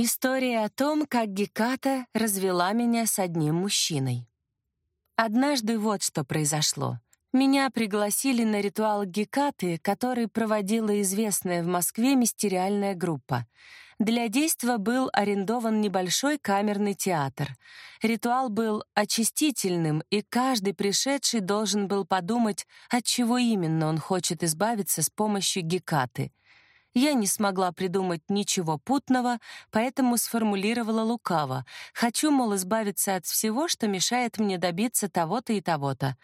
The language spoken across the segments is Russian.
История о том, как Геката развела меня с одним мужчиной. Однажды вот что произошло. Меня пригласили на ритуал Гекаты, который проводила известная в Москве мистериальная группа. Для действа был арендован небольшой камерный театр. Ритуал был очистительным, и каждый пришедший должен был подумать, от чего именно он хочет избавиться с помощью Гекаты — я не смогла придумать ничего путного, поэтому сформулировала лукаво. Хочу, мол, избавиться от всего, что мешает мне добиться того-то и того-то.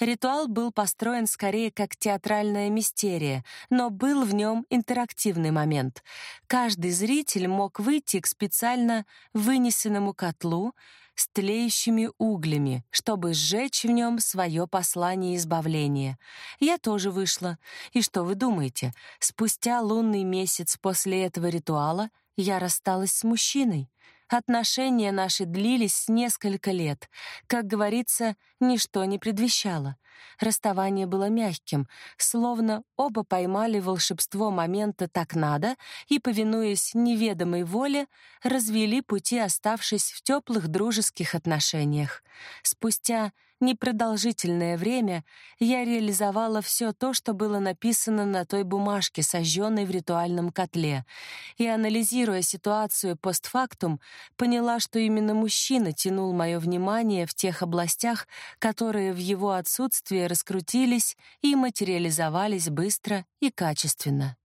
Ритуал был построен скорее как театральная мистерия, но был в нем интерактивный момент. Каждый зритель мог выйти к специально вынесенному котлу, с тлеющими углями, чтобы сжечь в нем свое послание избавления. Я тоже вышла. И что вы думаете? Спустя лунный месяц после этого ритуала я рассталась с мужчиной. Отношения наши длились несколько лет. Как говорится, ничто не предвещало. Расставание было мягким, словно оба поймали волшебство момента так надо и, повинуясь неведомой воле, развели пути, оставшись в теплых дружеских отношениях. Спустя непродолжительное время я реализовала все то, что было написано на той бумажке, сожженной в ритуальном котле, и, анализируя ситуацию постфактум, поняла, что именно мужчина тянул мое внимание в тех областях, которые в его отсутствие раскрутились и материализовались быстро и качественно.